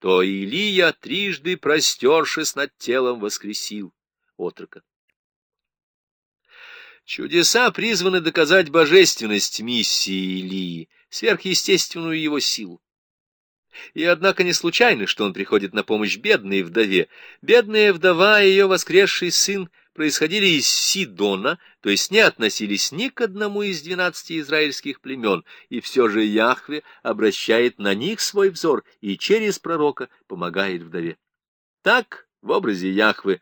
то Илия, трижды простершись над телом, воскресил отрока. Чудеса призваны доказать божественность миссии Илии, сверхъестественную его силу. И однако не случайно, что он приходит на помощь бедной вдове. Бедная вдова и ее воскресший сын происходили из Сидона, то есть не относились ни к одному из двенадцати израильских племен, и все же Яхве обращает на них свой взор и через пророка помогает вдове. Так, в образе Яхвы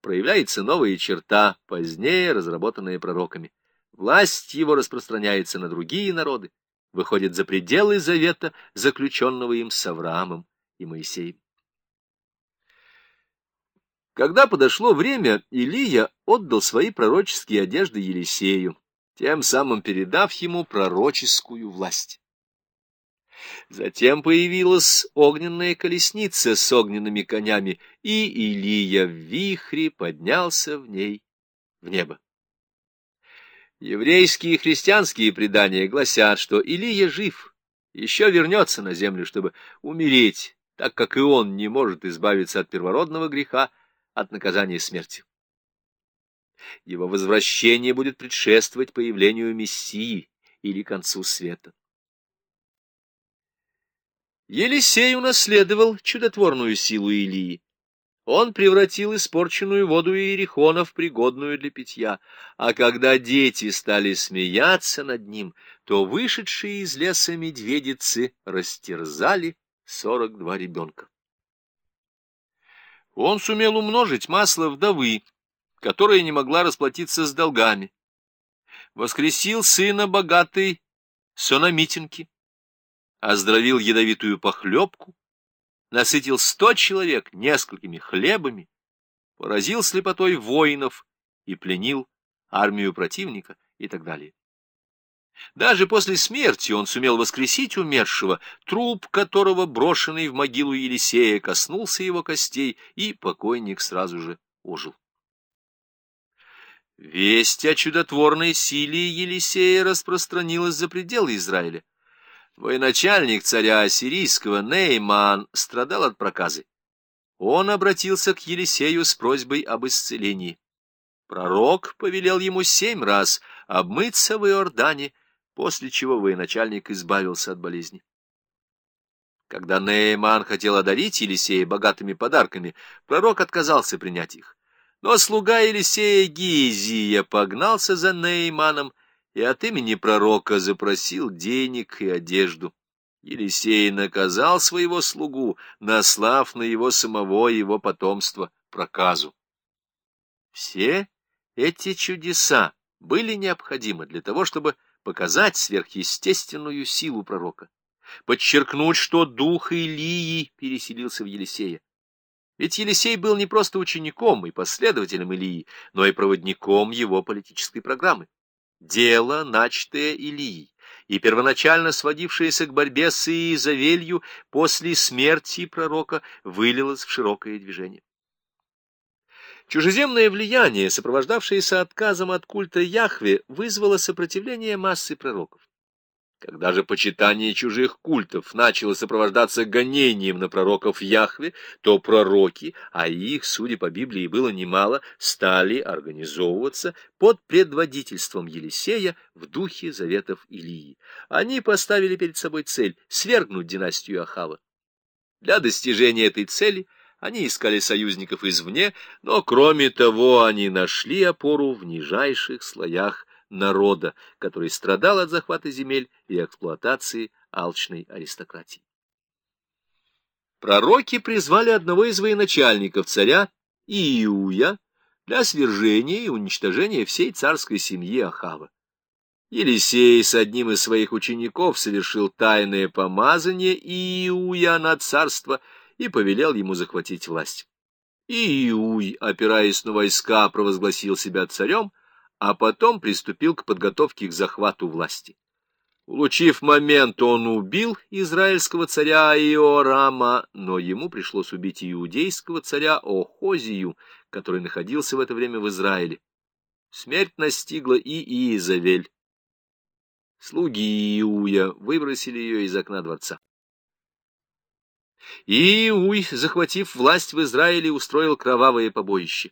проявляется новая черта, позднее разработанная пророками. Власть его распространяется на другие народы, выходит за пределы завета, заключенного им с Авраамом и Моисеем. Когда подошло время, Илия отдал свои пророческие одежды Елисею, тем самым передав ему пророческую власть. Затем появилась огненная колесница с огненными конями, и Илия в вихре поднялся в ней в небо. Еврейские и христианские предания гласят, что Илия жив, еще вернется на землю, чтобы умереть, так как и он не может избавиться от первородного греха, от наказания смерти. Его возвращение будет предшествовать появлению Мессии или концу света. Елисей унаследовал чудотворную силу Илии. Он превратил испорченную воду Иерихона в пригодную для питья, а когда дети стали смеяться над ним, то вышедшие из леса медведицы растерзали сорок два ребенка. Он сумел умножить масло вдовы, которая не могла расплатиться с долгами. Воскресил сына богатой сономитинки, оздоровил ядовитую похлебку, насытил сто человек несколькими хлебами, поразил слепотой воинов и пленил армию противника и так далее. Даже после смерти он сумел воскресить умершего, труп которого, брошенный в могилу Елисея, коснулся его костей, и покойник сразу же ожил. Весть о чудотворной силе Елисея распространилась за пределы Израиля. Военачальник царя Ассирийского Нейман страдал от проказы. Он обратился к Елисею с просьбой об исцелении. Пророк повелел ему семь раз обмыться в Иордане, после чего военачальник избавился от болезни. Когда Нейман хотел одарить Елисея богатыми подарками, пророк отказался принять их. Но слуга Елисея Гизия погнался за Нейманом и от имени пророка запросил денег и одежду. Елисей наказал своего слугу, наслав на его самого его потомство проказу. Все эти чудеса были необходимы для того, чтобы показать сверхъестественную силу пророка, подчеркнуть, что дух Илии переселился в Елисея. Ведь Елисей был не просто учеником и последователем Илии, но и проводником его политической программы. Дело, начатое Илией, и первоначально сводившееся к борьбе с Иезавелью после смерти пророка, вылилось в широкое движение. Чужеземное влияние, сопровождавшееся отказом от культа Яхве, вызвало сопротивление массы пророков. Когда же почитание чужих культов начало сопровождаться гонением на пророков Яхве, то пророки, а их, судя по Библии, было немало, стали организовываться под предводительством Елисея в духе заветов Илии. Они поставили перед собой цель свергнуть династию Ахава. Для достижения этой цели они искали союзников извне, но, кроме того, они нашли опору в нижайших слоях народа, который страдал от захвата земель и эксплуатации алчной аристократии. Пророки призвали одного из военачальников царя, Иуя, для свержения и уничтожения всей царской семьи Ахава. Елисей с одним из своих учеников совершил тайное помазание Иуя на царство и повелел ему захватить власть. Иуй, опираясь на войска, провозгласил себя царем, а потом приступил к подготовке к захвату власти. Улучив момент, он убил израильского царя Иорама, но ему пришлось убить иудейского царя Охозию, который находился в это время в Израиле. Смерть настигла и Иезавель. Слуги Иуя выбросили ее из окна дворца. И Иуй, захватив власть в Израиле, устроил кровавое побоище.